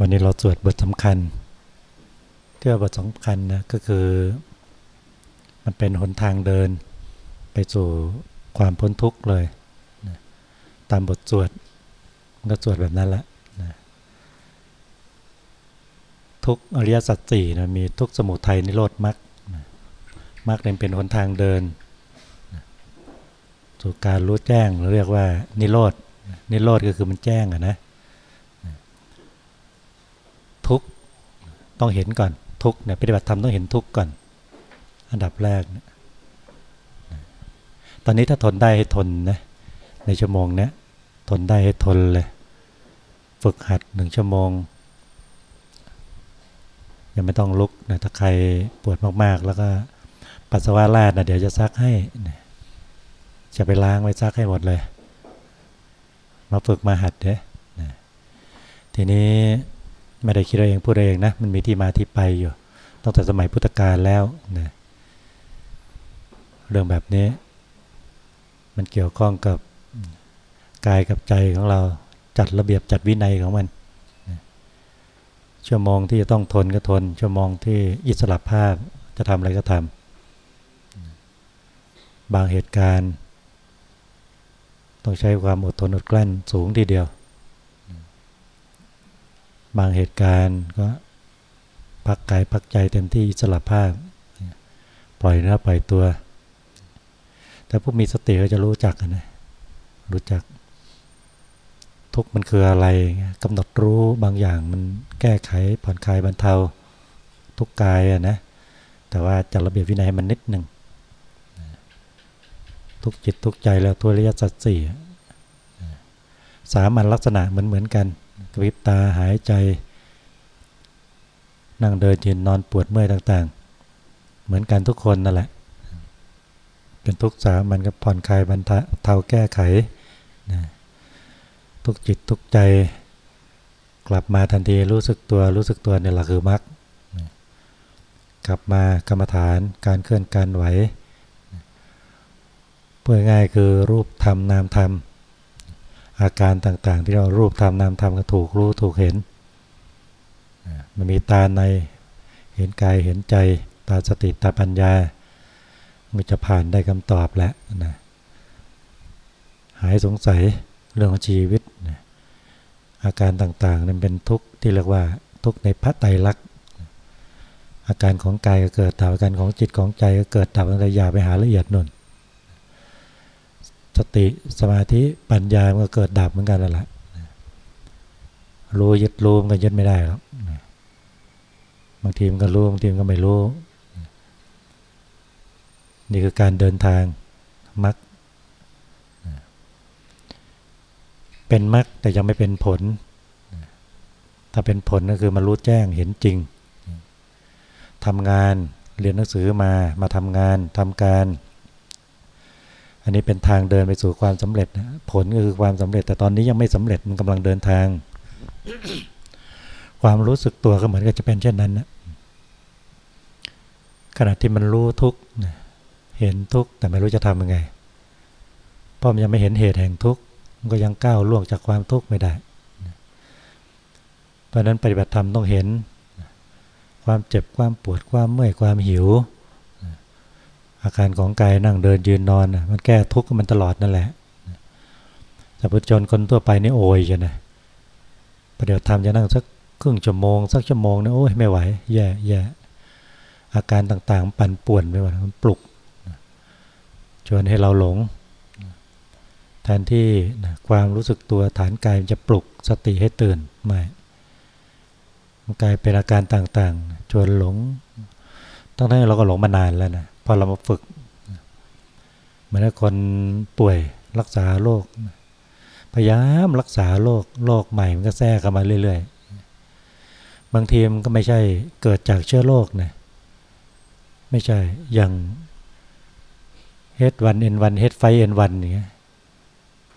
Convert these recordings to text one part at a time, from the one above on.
วันนี้เราสวดบทสำคัญเที่ว่าบทสำคัญนะก็คือ มันเป็นหนทางเดิน ไปสู่ความพ้นทุกข์เลยนะตามบทสวดก็สวดแบบนั้นแหละนะทุกอริยสัจสี่นะมีทุกสมุทัยนิโรธมรรคมรรคเป็นหนทางเดินนะสู่การรู้แจ้งเราเรียกว่านิโรธนิโรธก็คือมันแจ้งอะนะทุก ต้องเห็นก่อนทุกเนี่ยปฏิบัติธรรมต้องเห็นทุกก่อน อันดับแรกนะตอนนี้ถ้าทนได้ให้ทนนะในชั่วโมงเนี้ยทนได้ให้ทนเลย ฝึกหัดหนึ่งชั่วโมง ยังไม่ต้องลุกนะถ้าใครปวดมากๆ แล้วก็ปัสสาวะราดนะเดี๋ยวจะซักให้นะจะไปล้างไว้ซักให้หมดเลย มาฝึกมาหัดเด้นะทีนี้ ไม่ได้คิดเองพูดเองนะมันมีที่มาที่ไปอยู่ตั้งแต่สมัยพุทธกาลแล้วนะเรื่องแบบนี้ มันเกี่ยวข้องกับกายกับใจของเราจัดระเบียบจัดวินัยของมันนะชั่วโมงที่จะต้องทนก็ทน ชั่วโมงที่อิสระภาพจะทำอะไรก็ทำบางเหตุการณ์ ต้องใช้ความอดทนอดกลั้นสูงทีเดียว บางเหตุการณ์ก็พักกายพักใจเต็มที่อิสระภาพ ปล่อยเนื้อปล่อยตัว แต่ผู้มีสติก็จะรู้จักนะรู้จัก ทุกมันคืออะไรกำหนดรู้บางอย่างมันแก้ไขผ่อนคลายบรรเทา ทุกกายอะนะแต่ว่าจัดระเบียบวินัยมันนิดหนึ่งทุกจิตทุกใจแล้วตัวระยะสัจสี่สามัญลักษณะเหมือนเหมือนกัน กระพริบตาหายใจ นั่งเดินยืนนอนปวดเมื่อยต่างๆ เหมือนกันทุกคนนั่นแหละ เป็นทุกสามันก็ผ่อนคลายบรรเทาแก้ไขนะทุกจิตทุกใจ กลับมาทันทีรู้สึกตัวรู้สึกตัวเนี่ยแหละคือมรรคกลับมากรรมฐานการเคลื่อนการไหวเพื่อง่ายคือรูปธรรมนามธรรม อาการต่างๆ ที่เรารูปทำนามทำก็ถูกรู้ถูกเห็น มันมีตาในเห็นกายเห็นใจตาสติตาปัญญา มันจะผ่านได้คำตอบแล้วนะหายสงสัยเรื่องของชีวิตนะอาการต่างๆนั้นเป็นทุกข์ที่เรียกว่าทุกข์ในพระไตรลักษณ์อาการของกายก็เกิดดับอาการของจิตของใจก็เกิดดับตั้งแต่ยาไปหาละเอียดนุ่น สติสมาธิปัญญามันก็เกิดดับเหมือนกันแล้วล่ะรู้ยึดรู้มันก็ยึดไม่ได้หรอกบางทีมันก็รู้บางทีมันก็ไม่รู้ นี่คือการเดินทางมักเป็นมักแต่ยังไม่เป็นผล ถ้าเป็นผลก็คือมารู้แจ้งเห็นจริงทำงานเรียนหนังสือมามาทำงานทำการ อันนี้เป็นทางเดินไปสู่ความสำเร็จนะผลก็คือความสำเร็จ แต่ตอนนี้ยังไม่สำเร็จมันกำลังเดินทาง ความรู้สึกตัวก็เหมือนกับจะเป็นเช่นนั้นนะขณะที่มันรู้ทุกเห็นทุกแต่ไม่รู้จะทำยังไงเพราะมันยังไม่เห็นเหตุแห่งทุกมันก็ยังก้าวล่วงจากความทุกข์ไม่ได้ เพราะนั้นปฏิบัติธรรมต้องเห็น ความเจ็บความปวดความเมื่อยความหิว อาการของกายนั่งเดินยืนนอนมันแก้ทุกข์มันตลอดนั่นแหละแต่พุทธชนคนทั่วไปนี่โอยจะนะประเดี๋ยวทำจะนั่งสักครึ่งชั่วโมงสักชั่วโมงนะโอ้ยไม่ไหว แย่แย่อาการต่างๆ ปั่นป่วนไปหมดมันปลุกชวนให้เราหลงแทนที่ความรู้สึกตัวฐานกายจะปลุกสติให้ตื่นไม่มันกลายเป็นอาการต่างๆ ชวนหลงตั้งแต่เราก็หลงมานานแล้วนะ พอเรามาฝึก เหมือนคนป่วยรักษาโรคพยายามรักษาโรคโรคใหม่มันก็แทรกเข้ามาเรื่อยๆ บางทีมันก็ไม่ใช่เกิดจากเชื้อโรคนะไม่ใช่อย่างเฮดวันเอ็นวันเฮดไฟเอ็นวันอย่างเงี้ย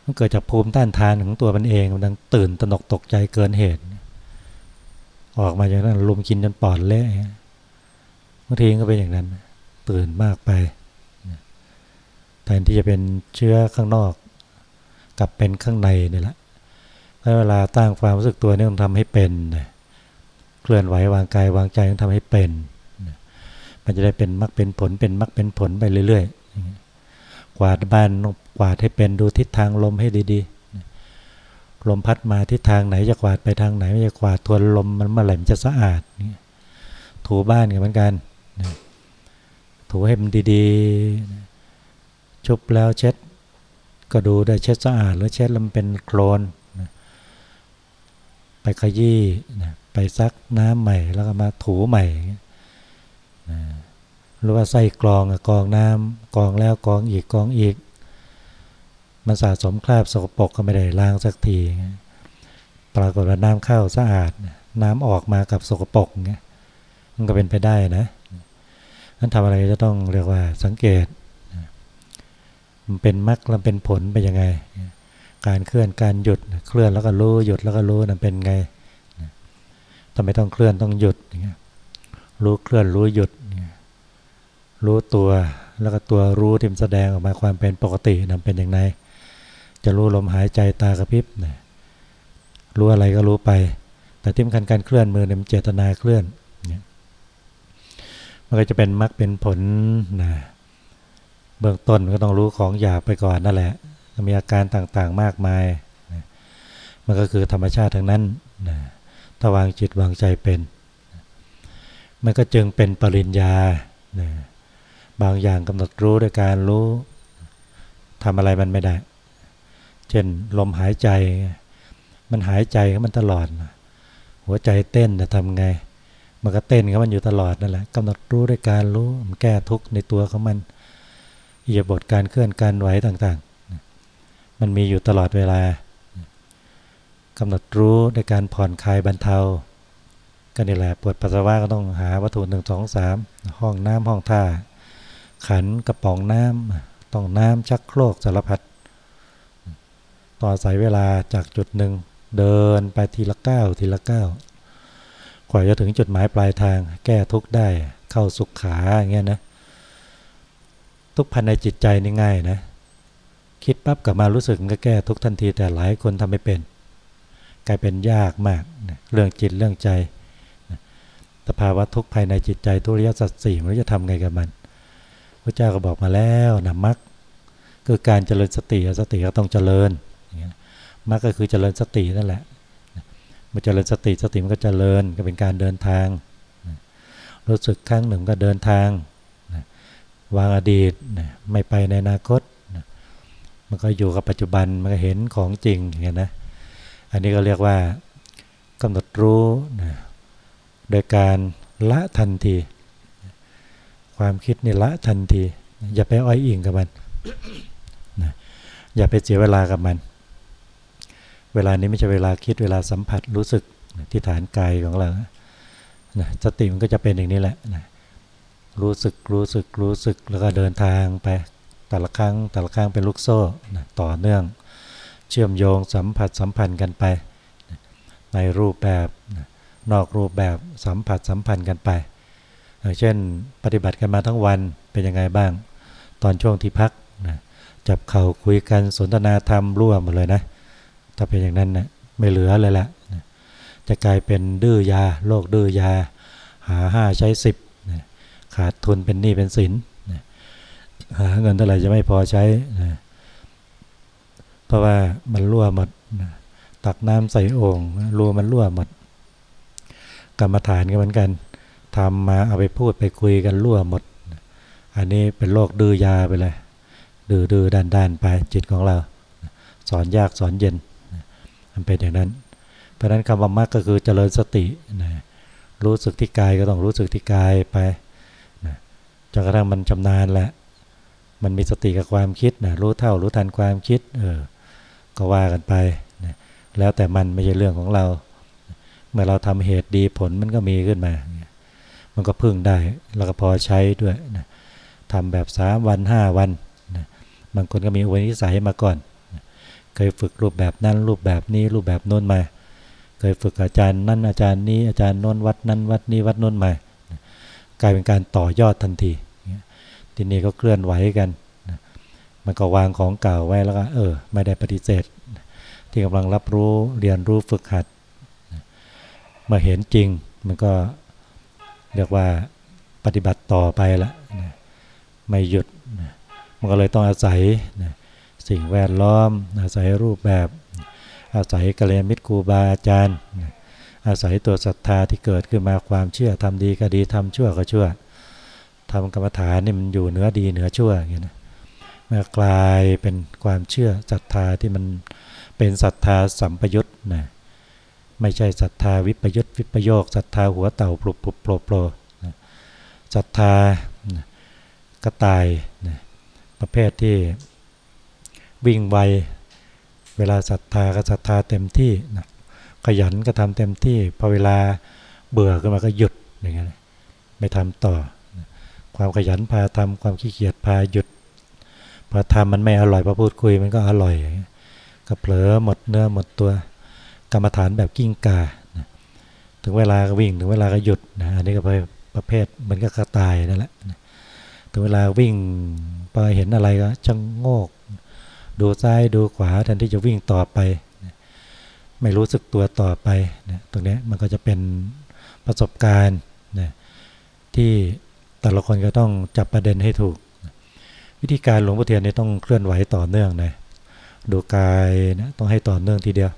มันเกิดจากภูมิต้านทานของตัวมันเองมันตื่นตระหนกตกใจเกินเหตุ ออกมาจากนั้นลุมกินจนปอดเละบางทีก็เป็นอย่างนั้น ตื่นมากไปแทนที่จะเป็นเชื้อข้างนอก กลับเป็นข้างในนี่แหละเวลาตั้งความรู้สึกตัวนี่ต้องทำให้เป็นเคลื่อนไหววางกายวางใจต้องทำให้เป็น มันจะได้เป็นมรรคเป็นผลเป็นมรรคเป็นผลไปเรื่อยๆ กวาดบ้านกวาดให้เป็นดูทิศทางลมให้ดีๆ ลมพัดมาทิศทางไหนจะกวาดไปทางไหนไม่จะกวาดทวนลมมันเมื่อไหร่มันจะสะอาดถูบ้านกันเหมือนกัน ถูให้มันดีๆ ชุบแล้วเช็ด ก็ดูได้เช็ดสะอาด หรือเช็ดแล้วมันเป็นโคลนไปขยี้ไปซักน้ำใหม่แล้วก็มาถูใหม่หรือว่าใส่กรองกรองน้ำกรองแล้วกรองอีกกรองอีก มันสะสมคราบสกปรกก็ไม่ได้ล้างสักที ปรากฏว่าน้ำเข้าสะอาด น้ำออกมากับสกปรกเงี้ยมันก็เป็นไปได้นะ นั้นทำอะไรจะต้องเรียกว่าสังเกตมันเป็นมรรคแล้วเป็นผลไปยังไง การเคลื่อนการหยุดเคลื่อนแล้วก็รู้หยุดแล้วก็รู้นั่นเป็นไงทำไมต้องเคลื่อนต้องหยุดอย่างเงี้ยรู้เคลื่อนรู้หยุด รู้ตัวแล้วก็ตัวรู้ที่มันแสดงออกมาความเป็นปกตินั่นเป็นอย่างไรจะรู้ลมหายใจตากระพริบนะรู้อะไรก็รู้ไป แต่ที่สำคัญการเคลื่อนมือเนี่ยมันเจตนาเคลื่อน มันก็จะเป็นมรรคเป็นผลนะเบื้องต้นก็ต้องรู้ของหยาบไปก่อนนั่นแหละ มีอาการต่างๆมากมายนะมันก็คือธรรมชาติทั้งนั้นนะถ้าวางจิตวางใจเป็นมันก็จึงเป็นปริญญานะบางอย่างกำหนดรู้ด้วยการรู้ทำอะไรมันไม่ได้ เช่นลมหายใจ มันหายใจมันตลอด หัวใจเต้นจะทำไง มันก็เต้นก็มันอยู่ตลอดนั่นแหละกำหนดรู้ด้วยการรู้มันแก้ทุกข์ในตัวของมันอิยาบทการเคลื่อนการไหวต่างๆ มันมีอยู่ตลอดเวลากำหนดรู้ในการผ่อนคลายบรรเทาก็นี่แหละปวดปัสสาวะก็ต้องหาวัตถุหนึ่งสองสามห้องน้ำห้องท่า ขันกระป๋องน้ำต้องน้ำชักโครกสารพัดต่อสายเวลาจากจุดหนึ่งเดินไปทีละก้าวทีละก้าว กว่าจะถึงจุดหมายปลายทาง แก้ทุกได้เข้าสุขขาอย่างเงี้ยนะ ทุกพันในจิตใจนี่ง่ายนะ คิดปั๊บกลับมารู้สึกก็แก้ทุกทันทีแต่หลายคนทำไม่เป็น กลายเป็นยากมากเรื่องจิตเรื่องใจสภาวะทุกภายในจิตใจทุริยสัตสี่มันจะทำไงกับมันพระเจ้าก็บอกมาแล้วนะมักคือการเจริญสติสติก็ต้องเจริญมักก็คือเจริญสตินั่นแหละ มันเจริญสติสติมันก็เจริญก็เป็นการเดินทาง รู้สึกครั้งหนึ่งก็เดินทางวางอดีตไม่ไปในอนาคตมันก็อยู่กับปัจจุบันมันก็เห็นของจริงอย่างนี้นะอันนี้ก็เรียกว่ากำหนดรู้นะโดยการละทันที ความคิดนี่ละทันที อย่าไปอ้อยอิงกับมันนะอย่าไปเสียเวลากับมัน เวลานี้ไม่ใช่เวลาคิดเวลาสัมผัสรู้สึกที่ฐานกายของเรานะสติมันก็จะเป็นอย่างนี้แหละนะรู้สึกรู้สึกรู้สึกแล้วก็เดินทางไปแต่ละครั้งแต่ละครั้งเป็นลูกโซ่นะต่อเนื่อง เชื่อมโยงสัมผัสสัมพันธ์กันไปในรูปแบบนอกรูปแบบสัมผัสสัมพันธ์กันไปเช่นปฏิบัติกันมาทั้งวันเป็นยังไงบ้าง ตอนช่วงที่พักนะจับเข่าคุยกันสนทนาธรรมร่วมหมดเลยนะ ถ้าเป็นอย่างนั้นนะไม่เหลือเลยละนะจะกลายเป็นดื้อยาโรคดื้อยา หาห้าใช้สิบขาดทุนเป็นหนี้เป็นสินหาเงินเท่าไหร่จะไม่พอใช้นะเพราะว่ามันรั่วหมดตักน้ำใส่โอ่งรูมันรั่วหมด กรรมฐานก็เหมือนกันทำมาเอาไปพูดไปคุยกันรั่วหมด อันนี้เป็นโรคดื้อยาไปเลยดื้อดื้อด้านด้านไปจิตของเรา สอนยากสอนเย็น มันเป็นอย่างนั้น เพราะนั้นคำว่ามรรคก็คือเจริญสตินะรู้สึกที่กายก็ต้องรู้สึกที่กายไปนะจนกระทั่งมันชำนาญแหละ มันมีสติกับความคิดนะรู้เท่ารู้ทันความคิด เออ ก็ว่ากันไปนะแล้วแต่มันไม่ใช่เรื่องของเรา เมื่อเราทำเหตุดีผลมันก็มีขึ้นมา มันก็พึ่งได้ แล้วก็พอใช้ด้วยนะทำแบบสามวันห้าวันนะบางคนก็มีอุปนิสัยมาก่อน เคยฝึกรูปแบบนั้นรูปแบบนี้รูปแบบโน้นมา เคยฝึกอาจารย์นั่นอาจารย์นี้อาจารย์โน้นวัดนั้นวัดนี้วัดโน้นมากลายเป็นการต่อยอดทันทีทีนี้ก็เคลื่อนไหวกันมันก็วางของเก่าไว้แล้วก็เออ ไม่ได้ปฏิเสธ ที่กำลังรับรู้เรียนรู้ฝึกหัดเมื่อเห็นจริงมันก็เรียกว่าปฏิบัติต่อไปละไม่หยุดมันก็เลยต้องอาศัยนะ สิ่งแวดล้อม อาศัยรูปแบบ อาศัยกัลยาณมิตรครูบาอาจารย์ อาศัยตัวศรัทธาที่เกิดขึ้นมาความเชื่อทำดีก็ดีทำชั่วก็ชั่วทำกรรมฐานนี่มันอยู่เหนือดีเหนือชั่วอย่างนี้นะมื่อกลายเป็นความเชื่อศรัทธาที่มันเป็นศรัทธาสัมปยุตนะไม่ใช่ศรัทธาวิปยุตวิปโยคศรัทธาหัวเต่าปลุกปลุกโปรโปรศรัทธากระต่ายนะประเภทที่ วิ่งไว เวลาศรัทธาก็ศรัทธาเต็มที่นะขยันก็ทำเต็มที่พอเวลาเบื่อขึ้นมาก็หยุดอย่างเงี้ยไม่ทำต่อ ความขยันพาทำความขี้เกียจพาหยุดพอทำมันไม่อร่อยพอพูดคุยมันก็อร่อยก็เผลอหมดเนื้อหมดตัวกรรมฐานแบบกิ้งกาถึงเวลาก็วิ่งถึงเวลาก็หยุดนะอันนี้ก็ประเภทมันก็กระตายนั่นแหละถึงเวลาวิ่งพอเห็นอะไรก็ชังโงก ดูซ้ายดูขวาแทนที่จะวิ่งต่อไป ไม่รู้สึกตัวต่อไปตรงนี้มันก็จะเป็นประสบการณ์ที่แต่ละคนก็ต้องจับประเด็นให้ถูก วิธีการหลวงพ่อเทียนนี่ต้องเคลื่อนไหวต่อเนื่องนะดูกายนะต้องให้ต่อเนื่องทีเดียว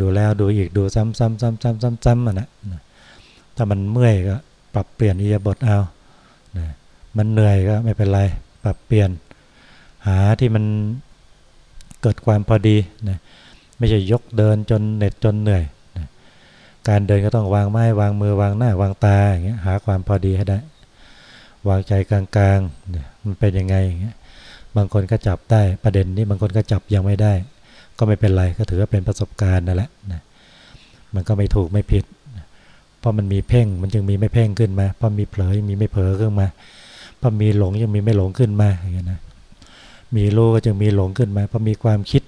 ดูแล้วดูอีกดูซ้ำซ้ำซ้ำซ้ำซ้ำซ้ำอะนะถ้ามันเมื่อยก็ปรับเปลี่ยนอิยาบทเอานะมันเหนื่อยก็ไม่เป็นไร ปรับเปลี่ยน หาที่มันเกิดความพอดีนะไม่ใช่ยกเดินจนเหน็ดจนเหนื่อยนะการเดินก็ต้องวางไม้วางมือวางหน้าวางตาอย่างเงี้ยหาความพอดีให้ได้ วางใจกลางๆเนี่ยมันเป็นยังไงอย่างเงี้ยบางคนก็จับได้ประเด็นนี้บางคนก็จับยังไม่ได้ ก็ไม่เป็นไรก็ถือว่าเป็นประสบการณ์นั่นแหละนะมันก็ไม่ถูกไม่ผิด เพราะมันมีเพ่งมันจึงมีไม่เพ่งขึ้นมาเพราะมีเผลอมีไม่เผลอขึ้นมาเพราะมีหลงยังมีไม่หลงขึ้นมาอย่างเงี้ยนะ มีรู้ก็จึงมีหลงขึ้นมาพราะมีความคิด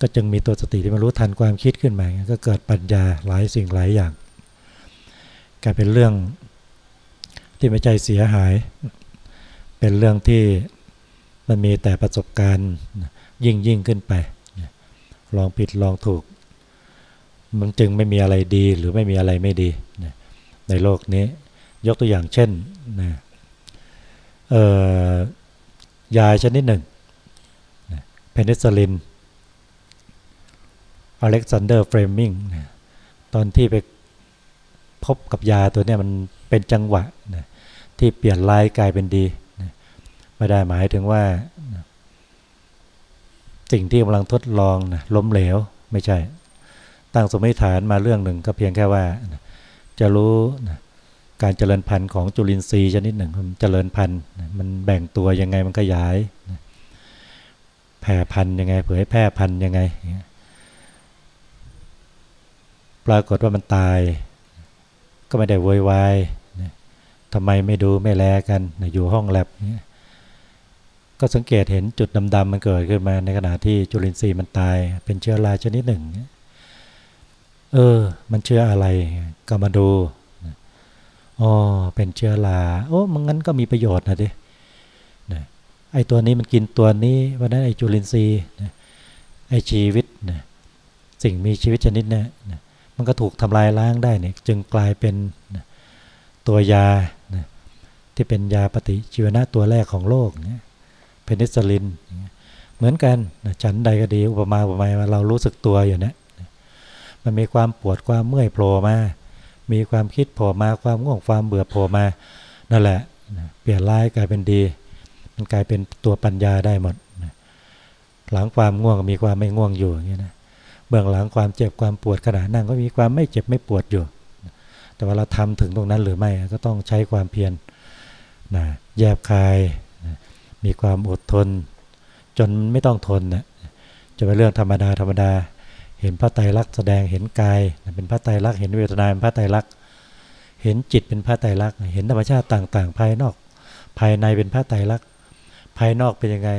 ก็จึงมีตัวสติที่มารู้ทันความคิดขึ้นมาก็เกิดปัญญาหลายสิ่งหลายอย่างกลายเป็นเรื่องที่ไม่ใจเสียหาย เป็นเรื่องที่มันมีแต่ประสบการณ์ยิ่งยิ่งขึ้นไป ลองผิดลองถูก มันจึงไม่มีอะไรดีหรือไม่มีอะไรไม่ดี ในโลกนี้ยกตัวอย่างเช่นนะ ยาชนิดหนึ่งเพนิซิลลินอเล็กซานเดอร์เฟลมมิงตอนที่ไปพบกับยาตัวนี้มันเป็นจังหวะนะที่เปลี่ยนร้ายกลายเป็นดีนะไม่ได้หมายถึงว่าสิ่งที่กำลังทดลองนะล้มเหลวไม่ใช่ ตั้งสมมติฐานมาเรื่องหนึ่งก็เพียงแค่ว่านะจะรู้นะ การเจริญพันธุ์ของจุลินทรีย์ชนิดหนึ่งมันเจริญพันธุ์มันแบ่งตัวยังไงมันขยายแผ่พันธุ์ยังไง เผยแพร่พันธุ์ยังไง ปรากฏว่ามันตาย ก็ไม่ได้โวยวายทำไมไม่ดูไม่แลกันอยู่ห้องแลบก็สังเกตเห็นจุดดำๆมันเกิดขึ้นมาในขณะที่จุลินทรีย์มันตาย เป็นเชื้อราชนิดหนึ่ง เออ มันเชื้ออะไร ก็มาดู อ๋อเป็นเชื้อราโอ้มันงั้นก็มีประโยชน์นะดิไอตัวนี้มันกินตัวนี้วันนั้นไอจุลินทรีย์ไอชีวิตสิ่งมีชีวิตชนิดนี้มันก็ถูกทำลายล้างได้เนี่ยจึงกลายเป็นตัวยาที่เป็นยาปฏิชีวนะตัวแรกของโลกเนี่ยเพนิซิลิน เหมือนกันฉันใดก็ดีอุปมาอุปไมยว่าเรารู้สึกตัวอยู่เนี่ยมันมีความปวดความเมื่อยโผล่มา มีความคิดโผล่มาความง่วงความเบื่อโผล่มานั่นแหละเปลี่ยนร้ายกลายเป็นดี มันกลายเป็นตัวปัญญาได้หมดหลังความง่วงมีความไม่ง่วงอยู่อย่างนี้นะเบื้องหลังความเจ็บความปวดขณะนั่งก็มีความไม่เจ็บไม่ปวดอยู่ แต่ว่าเราทำถึงตรงนั้นหรือไม่ก็ต้องใช้ความเพียรนะแยบคายนะมีความอดทน จนไม่ต้องทนนะจะเป็นเรื่องธรรมดาธรรมดา เห็นพระไตรลักษณ์แสดงเห็นกายเป็นพระไตรลักษณ์เห็นเวทนาเป็นพระไตรลักษณ์เห็นจิตเป็นพระไตรลักษณ์เห็นธรรมชาติต่าง ๆ ภายนอก ภายในเป็นพระไตรลักษณ์ภายนอกเป็นยังไง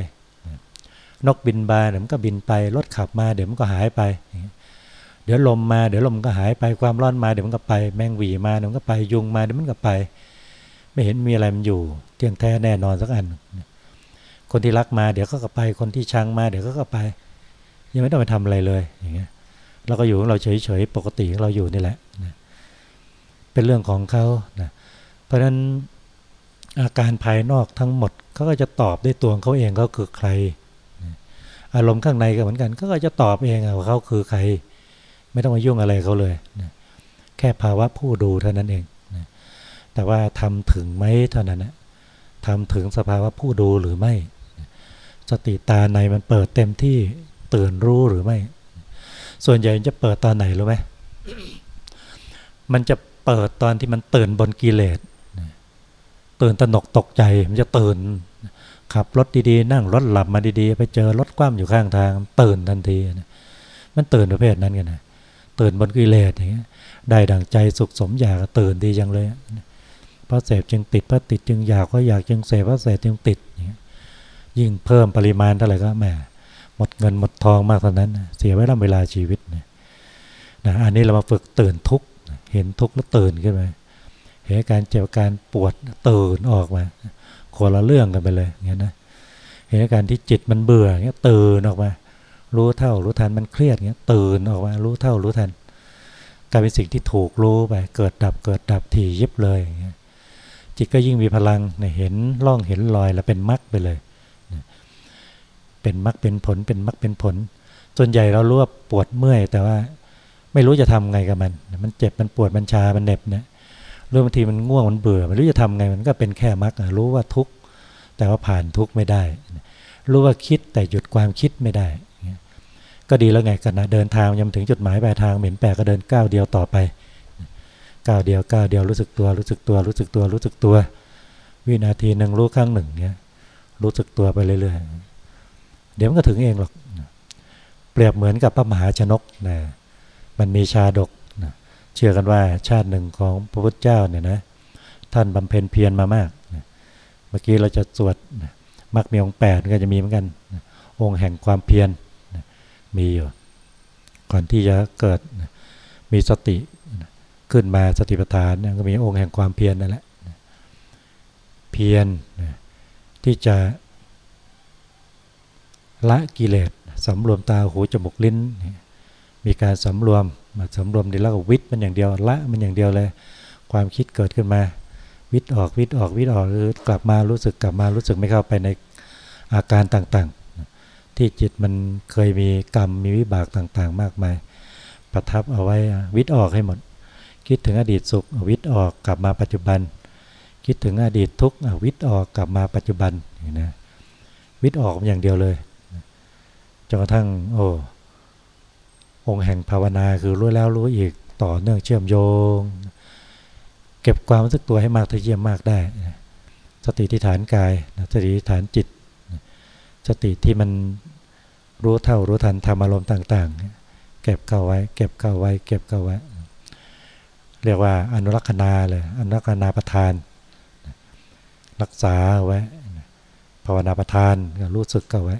นกบินบาเดี๋ยวมันก็บินไปรถขับมาเดี๋ยวมันก็หายไป เดี๋ยวลมมาเดี๋ยวลมก็หายไปความร้อนมาเดี๋ยวมันก็ไปแมงวีมาเดี๋ยวมันก็ไปยุงมาเดี๋ยวมันก็ไป ไม่เห็นมีอะไรมันอยู่ เที่ยงแท้แน่นอนสักอัน คนที่รักมาเดี๋ยวก็ไปคนที่ชังมาเดี๋ยวก็ไป ยังไม่ต้องไปทำอะไรเลยอย่างเงี้ย เราก็อยู่ของเราเฉยๆปกติของเราอยู่นี่แหละเป็นเรื่องของเขานะเพราะฉะนั้นอาการภายนอกทั้งหมดเขาก็จะตอบด้วยตัวเขาเองเขาคือใคร อารมณ์ข้างในก็เหมือนกันเขาก็จะตอบเองว่าเขาคือใคร ไม่ต้องมายุ่งอะไรเขาเลยนะแค่ภาวะผู้ดูเท่านั้นเองนะแต่ว่าทำถึงไหมเท่านั้นนะทำถึงสภาวะผู้ดูหรือไม่ สติตาในมันเปิดเต็มที่ตื่นรู้หรือไม่ ส่วนใหญ่จะเปิดตอนไหนรู้ไหมมันจะเปิดตอนที่มันตื่นบนกิเลสตื่นตนกตกใจมันจะตื่นขับรถดีๆ นั่งรถหลับมาดีๆ ไปเจอรถคว่ำอยู่ข้างทาง ตื่นทันทีมันตื่นประเภทนั้นกันนะตื่นบนกิเลสอย่างเงี้ยได้ดังใจสุขสมอยากตื่นดีจังเลยพระเสพจึงติดพระติดจึงอยากก็อยากจึงเสพพระเสพจึงติดอย่างเงี้ยยิ่งเพิ่มปริมาณเท่าไหร่ก็แหม หมดเงินหมดทองมากเท่านั้น เสียไว้ลำเวลาชีวิตนะอันนี้เรามาฝึกตื่นทุกเห็นทุกแล้วตื่นขึ้นมาเห็นการเจ็บการปวดตื่นออกมาคนละเรื่องกันไปเลยอย่างนี้นะเห็นการที่จิตมันเบื่อเงี้ยตื่นออกมา รู้เท่ารู้ทันมันเครียดเงี้ยตื่นออกมา รู้เท่ารู้ทันกลายเป็นสิ่งที่ถูกรู้ไปเกิดดับเกิดดับถี่ยิบเลยอย่างนี้จิตก็ยิ่งมีพลังเนี่ยเห็นร่องเห็นรอยแล้วเป็นมรรคไปเลย เป็นมรรคเป็นผล เป็นมรรคเป็นผล ส่วนใหญ่เรารู้ว่าปวดเมื่อย แต่ว่าไม่รู้จะทำไงกับมัน มันเจ็บมันปวดมันชามันเหน็บเนี่ยหรือบางทีมันง่วงมันเบื่อไม่รู้จะทำไงมันก็เป็นแค่มรรครู้ว่าทุกข์แต่ว่าผ่านทุกข์ไม่ได้ รู้ว่าคิดแต่หยุดความคิดไม่ได้ ก็ดีแล้วไงกันนะเดินทางยังถึงจุดหมายปลายทางเหม็นแปลก็เดินก้าวเดียวต่อไปก้าวเดียวก้าวเดียวรู้สึกตัวรู้สึกตัวรู้สึกตัวรู้สึกตัว วินาทีหนึ่งรู้ครั้งหนึ่งเนี่ยรู้สึกตัวไปเรื่อยๆ เดี๋ยวมันก็ถึงเองหรอกเปรียบเหมือนกับพระมหาชนกนะมันมีชาดกนะเชื่อกันว่าชาติหนึ่งของพระพุทธเจ้าเนี่ยนะท่านบำเพ็ญเพียรมามากนะเมื่อกี้เราจะสวดนะมักมีองค์แปดก็จะมีเหมือนกันนะองค์แห่งความเพียรนะมีอยู่ก่อนที่จะเกิดนะมีสตินะขึ้นมาสติปัฏฐานนะก็มีองค์แห่งความเพียรนั่นแหละนะเพียรนะที่จะ ละกิเลสสำรวมตาหูจมูกลิ้น มีการสำรวมมาสำรวมดีแล้วก็วิทย์มันอย่างเดียวละมันอย่างเดียวเลย ความคิดเกิดขึ้นมา วิทย์ออกวิทย์ออกวิทย์ออกหรือกลับมารู้สึกกลับมารู้สึกไม่เข้าไปในอาการต่างๆ ที่จิตมันเคยมีกรรมมีวิบากต่างๆ มากมาย ประทับเอาไว้วิทย์ออกให้หมด คิดถึงอดีตสุขวิทย์ออกกลับมาปัจจุบัน คิดถึงอดีตทุกข์วิทย์ออกกลับมาปัจจุบันนะวิทย์ออกอย่างเดียวเลย นกระทั่ง โอ้องค์แห่งภาวนาคือรู้แล้วรู้อีกต่อเนื่องเชื่อมโยง เก็บความรู้สึกตัวให้มากถ้าเยี่ยมมากได้สติที่ฐานกายสติที่ฐานจิต สติที่มันรู้เท่ารู้ทันทำอารมณ์ต่างๆ เก็บเข้าไว้ เก็บเข้าไว้ เก็บเข้าไว้ เรียกว่าอนุรักษนาเลยอนุรักษนาประทาน รักษาไว้ภาวนาประทานรู้สึกเข้าไว้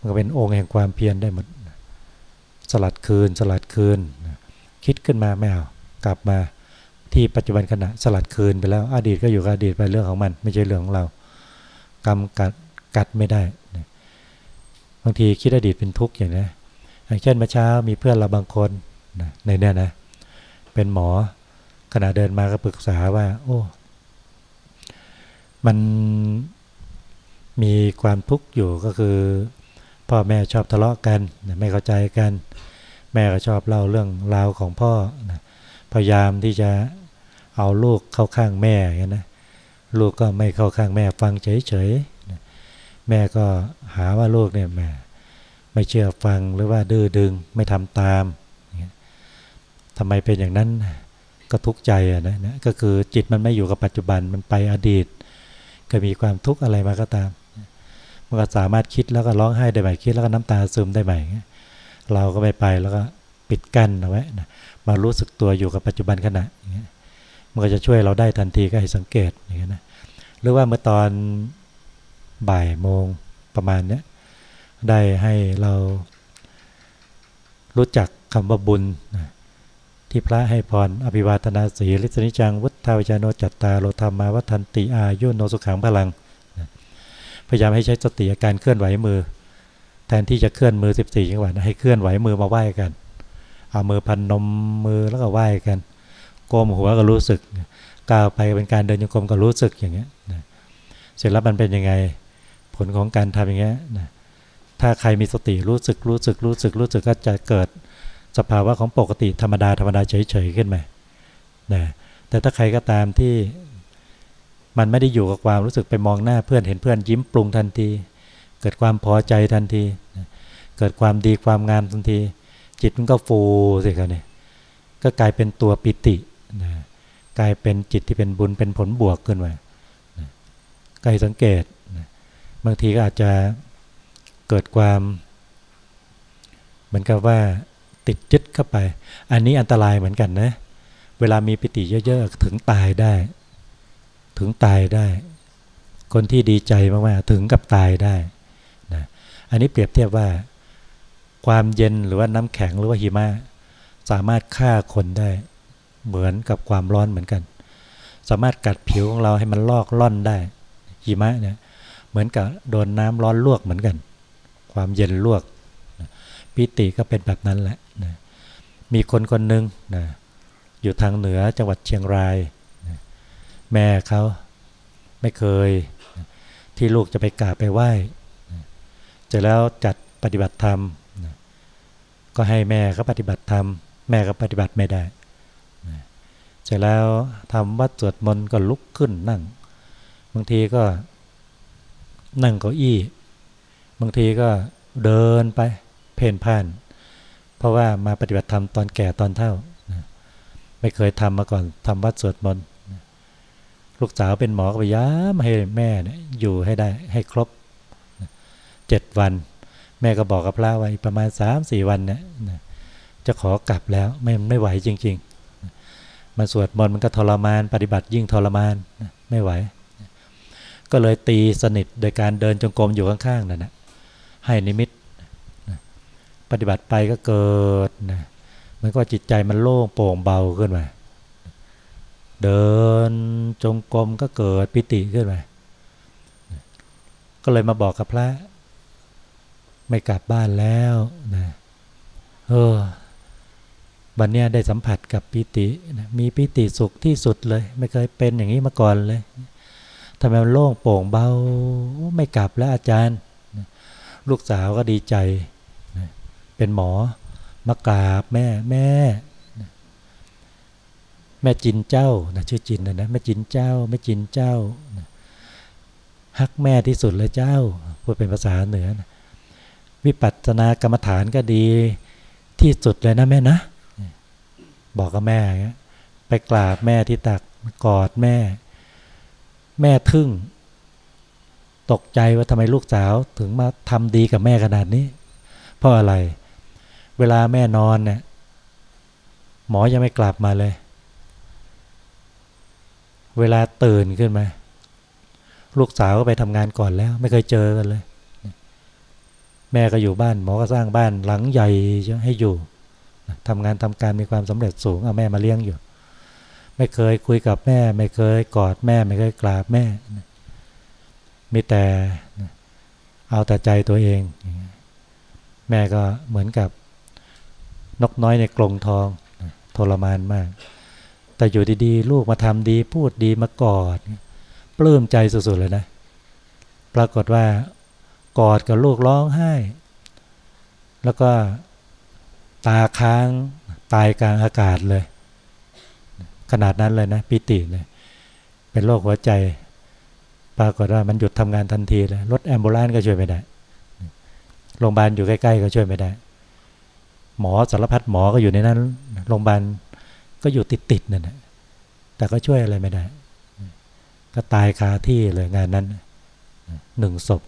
มันก็เป็นองค์แห่งความเพียรได้หมด สลัดคืน สลัดคืน คิดขึ้นมาไม่เอากลับมาที่ปัจจุบันขณะสลัดคืนไปแล้ว อดีตก็อยู่กับอดีตไปเรื่องของมัน ไม่ใช่เรื่องของเรากรรมกัดกัดไม่ได้ บางทีคิดอดีตเป็นทุกข์อย่างนี้อย่างเช่นเมื่อเช้ามีเพื่อนเราบางคนในเนี้ยนะ เป็นหมอขณะเดินมาก็ปรึกษาว่า โอ้ มันมีความทุกข์อยู่ก็คือ พ่อแม่ชอบทะเลาะกันไม่เข้าใจกัน แม่ก็ชอบเล่าเรื่องราวของพ่อพยายามที่จะเอาลูกเข้าข้างแม่กันนะลูกก็ไม่เข้าข้างแม่ฟังเฉยๆแม่ก็หาว่าลูกเนี่ยแม่ไม่เชื่อฟังหรือว่าดื้อดึงไม่ทำตามทำไมเป็นอย่างนั้นก็ทุกข์ใจอะนะก็คือจิตมันไม่อยู่กับปัจจุบันมันไปอดีต ก็มีความทุกข์อะไรมาก็ตาม มันก็สามารถคิดแล้วก็ร้องไห้ได้ไหมคิดแล้วก็น้ำตาซึมได้ไหมเราก็ไม่ไปแล้วก็ปิดกั้นเอาไว้นะมารู้สึกตัวอยู่กับปัจจุบันขณะอย่างเงี้ยมันก็จะช่วยเราได้ทันทีก็ให้สังเกตอย่างเงี้ยนะหรือว่าเมื่อตอนบ่ายโมงประมาณเนี้ยได้ให้เรารู้จักคำว่าบุญนะที่พระให้พรอภิวาทนาสีลิสนิจัง วุฒาวิจาโนจัตตาโลธรรมาวัฒนติอายุโนสุขังพลัง พยายามให้ใช้สติการเคลื่อนไหวมือ แทนที่จะเคลื่อนมือ 14จังหวะให้เคลื่อนไหวมือมาไหว้กัน เอามือพันนมมือแล้วก็ไหว้กันโกมหัวก็รู้สึกก้าวไปเป็นการเดินโยกมก็รู้สึกอย่างเงี้ยนะเสร็จแล้วมันเป็นยังไงผลของการทำอย่างเงี้ยนะถ้าใครมีสติรู้สึกรู้สึกรู้สึกรู้สึกก็จะเกิดสภาวะของปกติธรรมดาธรรมดาเฉยๆขึ้นมานะแต่ถ้าใครก็ตามที่ มันไม่ได้อยู่กับความรู้สึกไปมองหน้าเพื่อนเห็นเพื่อนยิ้มปรุงทันที เกิดความพอใจทันที เกิดความดีความงามทันที จิตมันก็ฟูสิครับเนี่ยก็กลายเป็นตัวปิตินะกลายเป็นจิตที่เป็นบุญเป็นผลบวกขึ้นมาใครสังเกตนะบางทีก็อาจจะเกิดความเหมือนกับว่าติดยึดเข้าไป อันนี้อันตรายเหมือนกันนะ เวลามีปิติเยอะ ๆ ถึงตายได้ ถึงตายได้ คนที่ดีใจมากๆถึงกับตายได้นะอันนี้เปรียบเทียบว่า ความเย็นหรือว่าน้ำแข็งหรือว่าหิมะสามารถฆ่าคนได้เหมือนกับความร้อนเหมือนกัน สามารถกัดผิวของเราให้มันลอกล่อนได้ หิมะเนี่ยเหมือนกับโดนน้ำร้อนลวกเหมือนกัน ความเย็นลวกปิติก็เป็นแบบนั้นแหละนะมีคนคนหนึ่งนะอยู่ทางเหนือจังหวัดเชียงราย แม่เขาไม่เคย ที่ลูกจะไปกราบไปไหว้นะเสร็จแล้วจัดปฏิบัติธรรม ก็ให้แม่เขาปฏิบัติธรรม แม่ก็ปฏิบัติไม่ได้นะเสร็จแล้วทำวัดสวดมนต์ก็ลุกขึ้นนั่ง บางทีก็นั่งเก้าอี้ บางทีก็เดินไปเพ่นพ่าน เพราะว่ามาปฏิบัติธรรมตอนแก่ตอนเท่า ไม่เคยทำมาก่อนทำวัดสวดมนต์ ลูกสาวเป็นหมอก็พยายามให้แม่เนี่ยอยู่ให้ได้ให้ครบเจ็ดวัน แม่ก็บอกกับพระว่าประมาณสามสี่วันเนี่ยจะขอกลับแล้วไม่ไม่ไหวจริงๆมาสวดมนต์มันก็ทรมานปฏิบัติยิ่งทรมานไม่ไหว ก็เลยตีสนิทโดยการเดินจงกรมอยู่ข้างๆนั่นนะให้นิมิตปฏิบัติไปก็เกิดนะมันก็จิตใจมันโล่งโปร่งเบาขึ้นมา เดินจงกรมก็เกิดปิติขึ้นมาก็เลยมาบอกกับพระ ไม่กลับบ้านแล้วนะเออวันนี้ได้สัมผัสกับปิตินะมีปิติสุขที่สุดเลย ไม่เคยเป็นอย่างนี้มาก่อนเลยทำไมมันโล่งโปร่งเบาไม่กลับแล้วอาจารย์ ลูกสาวก็ดีใจ เป็นหมอมากราบแม่แม่ แม่จินเจ้านะชื่อจินนะนะแม่จินเจ้าแม่จินเจ้าฮักแม่ที่สุดเลยเจ้าพูดเป็นภาษาเหนือนะวิปัสสนากรรมฐานก็ดีที่สุดเลยนะแม่นะ บอกกับแม่ไปกราบแม่ที่ตักกอดแม่ แม่ทึ่ง ตกใจว่าทำไมลูกสาวถึงมาทำดีกับแม่ขนาดนี้ เพราะอะไร เวลาแม่นอนเนี่ยหมอยังไม่กลับมาเลย เวลาตื่นขึ้นมา ลูกสาวก็ไปทำงานก่อนแล้ว ไม่เคยเจอกันเลย แม่ก็อยู่บ้าน หมอก็สร้างบ้านหลังใหญ่ให้อยู่ทำงานทำการมีความสำเร็จสูงเอาแม่มาเลี้ยงอยู่ ไม่เคยคุยกับแม่ ไม่เคยกอดแม่ ไม่เคยกราบแม่ มีแต่เอาแต่ใจตัวเอง แม่ก็เหมือนกับนกน้อยในกรงทองทรมานมาก แต่อยู่ดีๆ ลูกมาทำดี พูดดีมากอด ปลื้มใจสุดๆเลยนะ ปรากฏว่ากอดกับลูกร้องไห้ แล้วก็ตาค้างตายกลางอากาศเลย ขนาดนั้นเลยนะปิติเลยเป็นโรคหัวใจ ปรากฏว่ามันหยุดทำงานทันทีเลยรถแอมบูเลนก็ช่วยไม่ได้โรงพยาบาลอยู่ใกล้ ๆ ก็ช่วยไม่ได้ หมอสารพัดหมอก็อยู่ในนั้นโรงพยาบาล ก็อยู่ติดๆนั่นแหละแต่ก็ช่วยอะไรไม่ได้ ก็ตายคาที่เลยงานนั้นหนึ่งศพ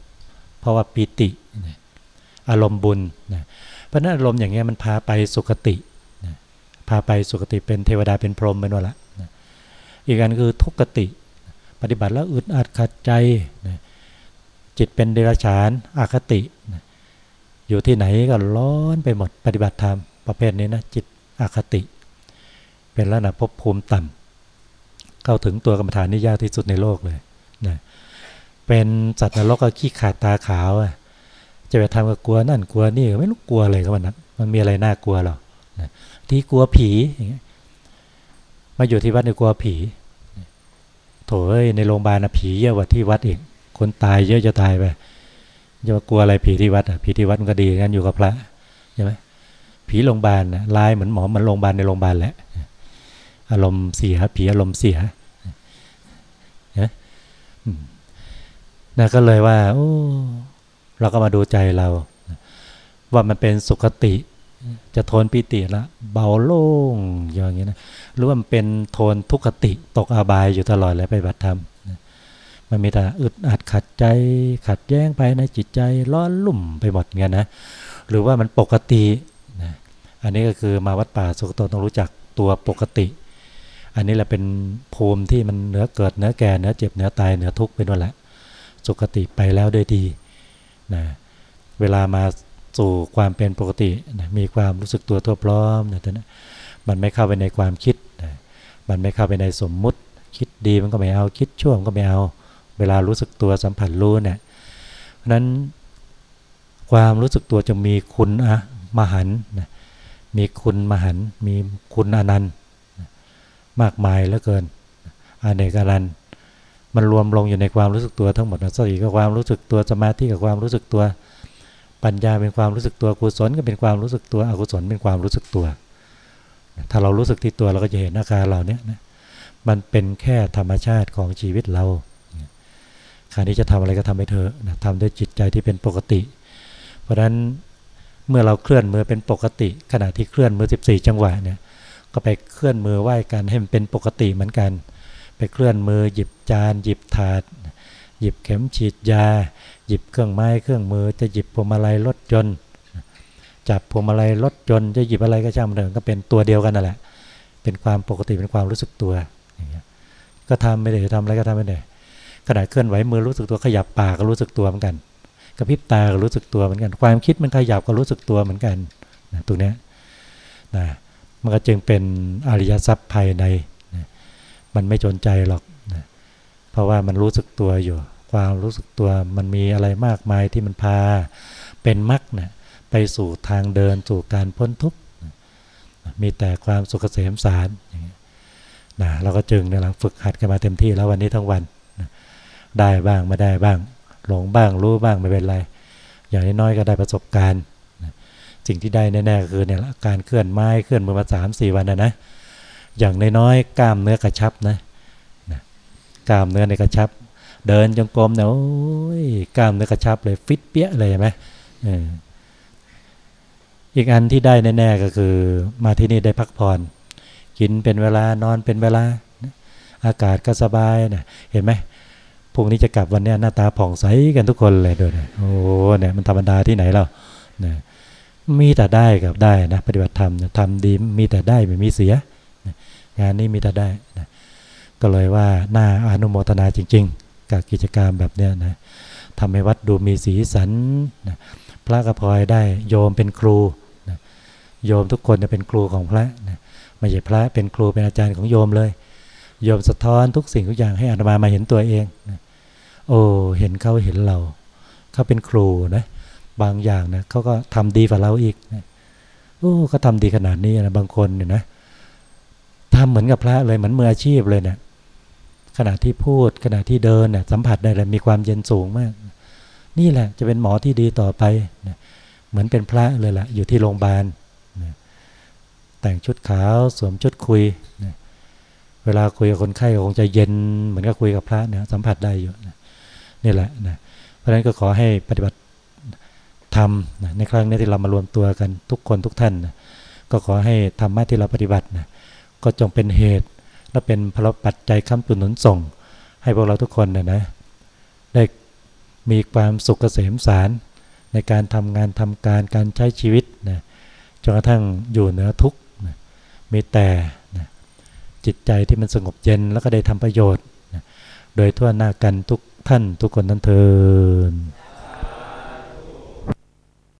เพราะว่าปีติ อารมณ์บุญเพราะนั้นอารมณ์อย่างเงี้ยมันพาไปสุคติพาไปสุคติเป็นเทวดาเป็นพรหมไปนั่นแหละอีกอันคือทุกขติ ปฏิบัติแล้วอึดอัดขัดใจจิตเป็นเดรัจฉานอาคติอยู่ที่ไหนก็ร้อนไปหมดปฏิบัติธรรมประเภทนี้นะจิตอาคติ เป็นลักษณะภพภูมิต่ำเข้าถึงตัวกรรมฐานนี่ยากที่สุดในโลกเลยนะเป็นสัตว์นรกก็ขี้ขาดตาขาวอะจะไปทำกับกลัวนั่นกลัวนี่ไม่รู้กลัวอะไรก็มันะมันมีอะไรน่ากลัวหรอนะที่กลัวผีอย่างเงี้ยมาอยู่ที่วัดในกลัวผีโถเอ้ยในโรงพยาบาลนะผีเยอะกว่าที่วัดอีกคนตายเยอะจะตายไปจะกลัวอะไรผีที่วัดอะผีที่วัดมันก็ดีงั้นอยู่กับพระใช่ไหมผีโรงพยาบาลนะลายเหมือนหมอเหมือนโรงพยาบาลในโรงพยาบาลแหละ อารมณ์เสียผีอารมณ์เสียนะนะก็เลยว่า โอ้ เราก็มาดูใจเรา ว่ามันเป็นสุขติ จะโทนปิติละ เบาโล่งอย่างนี้นะหรือว่ามันเป็นโทนทุกขติ ตกอาบายอยู่ตลอดเลยไปบัติธรรมมันมีแต่อึดอัดขัดใจ ขัดแย้งไปในจิตใจร้อนลุ่มไปหมดเงี้ยนะ หรือว่ามันปกตินะอันนี้ก็คือมาวัดป่าสุกโตต้องรู้จักตัวปกติ อันนี้แหละเป็นภูมิที่มันเหนือเกิดเหนือแก่เหนือเจ็บเหนือตายเหนือทุกข์เป็นวันละสุขติไปแล้วด้วยดีนะเวลามาสู่ความเป็นปกตินะมีความรู้สึกตัวทั่วพร้อมนะแต่นะมันไม่เข้าไปในความคิดนะมันไม่เข้าไปในสมมุติ คิดดีมันก็ไม่เอาคิดชั่วมันก็ไม่เอา เวลารู้สึกตัวสัมผัสรู้เนี่ยเพราะนั้นความรู้สึกตัวจะมีคุณอะมหันนะมีคุณมหันมีคุณอนันต์ มากมายเหลือเกินอเนกอนันมันรวมลงอยู่ในความรู้สึกตัวทั้งหมดนะสติกับความรู้สึกตัวสมาธิกับความรู้สึกตัว ปัญญาเป็นความรู้สึกตัวกุศลก็เป็นความรู้สึกตัวอกุศลเป็นความรู้สึกตัว ถ้าเรารู้สึกที่ตัวเราก็จะเห็นอาการเหล่านี้นะมันเป็นแค่ธรรมชาติของชีวิตเราคราวนี้จะทำอะไรก็ทำไปเถอะนะทำด้วยจิตใจที่เป็นปกติ เพราะฉะนั้นเมื่อเราเคลื่อนมือเป็นปกติ ขณะที่เคลื่อนมือ 14 จังหวะเนี่ย ก็ไปเคลื่อนมือไหว้กันให้มันเป็นปกติเหมือนกัน ไปเคลื่อนมือหยิบจาน หยิบถาด หยิบเข็มฉีดยา หยิบเครื่องไม้เครื่องมือจะหยิบพวงมาลัยรถยนต์จับพวงมาลัยรถยนต์จะหยิบอะไรก็ช่างมันเถอะก็เป็นตัวเดียวกันนั่นแหละ เป็นความปกติเป็นความรู้สึกตัวอย่างเงี้ยก็ทำไม่ได้ทำอะไรก็ทำไม่ได้ขณะเคลื่อนไหวมือรู้สึกตัวขยับปากก็รู้สึกตัวเหมือนกันกระพริบตาก็รู้สึกตัวเหมือนกัน ความคิดมันขยับก็รู้สึกตัวเหมือนกันนะตรงนี้นะ มันก็จึงเป็นอริยทรัพย์ภายในนะมันไม่จนใจหรอกนะเพราะว่ามันรู้สึกตัวอยู่ ความรู้สึกตัวมันมีอะไรมากมายที่มันพาเป็นมรรคนะไปสู่ทางเดินสู่การพ้นทุกข์มีแต่ความสุขเกษมสารนะเราก็จึงเนี่ยเราฝึกหัดกันมาเต็มที่แล้ววันนี้ทั้งวันนะได้บ้างไม่ได้บ้าง หลงบ้างรู้บ้างไม่เป็นไร อย่างน้อยๆก็ได้ประสบการณ์ สิ่งที่ได้แน่ๆคือเนี่ยการเคลื่อนไม้เคลื่อนมือมาสามสี่วันนะนะอย่างน้อยๆกล้ามเนื้อกระชับนะนะกล้ามเนื้อในกระชับ เดินจงกรมเนี่ยโอ้ยกล้ามเนื้อกระชับเลยฟิตเปี้ยเลยใช่ไหมอีกอันที่ได้แน่ๆก็คือมาที่นี่ได้พักผ่อนกินเป็นเวลานอนเป็นเวลา อากาศก็สบายนะเห็นไหมพรุ่งนี้จะกลับวันนี้หน้าตาผ่องใสกันทุกคนเลยด้วยนะโอ้เนี่ยมันธรรมดาที่ไหนเรานะ มีแต่ได้กับได้นะปฏิบัติธรรมทำดีมีแต่ได้ไม่มีเสีย งานนี้มีแต่ได้นะก็เลยว่าหน่าอนุโมทนาจริง ๆ กับกิจกรรมแบบเนี้ยนะทำให้วัดดูมีสีสันนะพระกระพอยได้โยมเป็นครูนะโยมทุกคนจะเป็นครูของพระนะไม่ใช่พระเป็นครูเป็นอาจารย์ของโยมเลย โยมสะท้อนทุกสิ่งทุกอย่างให้อาตมามาเห็นตัวเองนะโอ้เห็นเขาเห็นเราเขาเป็นครูนะ บางอย่างนะเขาก็ทำดีกว่าเราอีกนะโอ้เขาทาดีขนาดนี้นะบางคนเนี่ยนะทำเหมือนกับพระเลยเหมือนมืออาชีพเลยเนะี่ยขณะที่พูดขณะที่เดินเนี่ยสัมผัสได้เลยมีความเย็นสูงมาก นี่แหละจะเป็นหมอที่ดีต่อไปนะเหมือนเป็นพระเลยล่ะอยู่ที่โรงพยาบาลนะแต่งชุดขาวสวมชุดคุยนะเวลาคุยกับคนไข้คงจะเย็นเหมือนกับคุยกับพระเนี่ยสัมผัสได้อยู่นะนี่แหละนะเพราะฉะนั้นก็ขอให้ปฏิบัติ ธรรมในครั้งนี้ที่เรามารวมตัวกันทุกคนทุกท่านนะก็ขอให้ธรรมะที่เราปฏิบัตินะก็จงเป็นเหตุและเป็นพลปัจจัยค้ำตุนหนุนส่ง ให้พวกเราทุกคนนะนะได้มีความสุขเกษมสารในการทำงานทำการการใช้ชีวิตนะจนกระทั่งอยู่เหนือทุกขนะมีแต่นะจิตใจที่มันสงบเย็นแล้วก็ได้ทำประโยชน์นะโดยทั่วหน้ากันทุกท่านทุกคนนั้นเทิน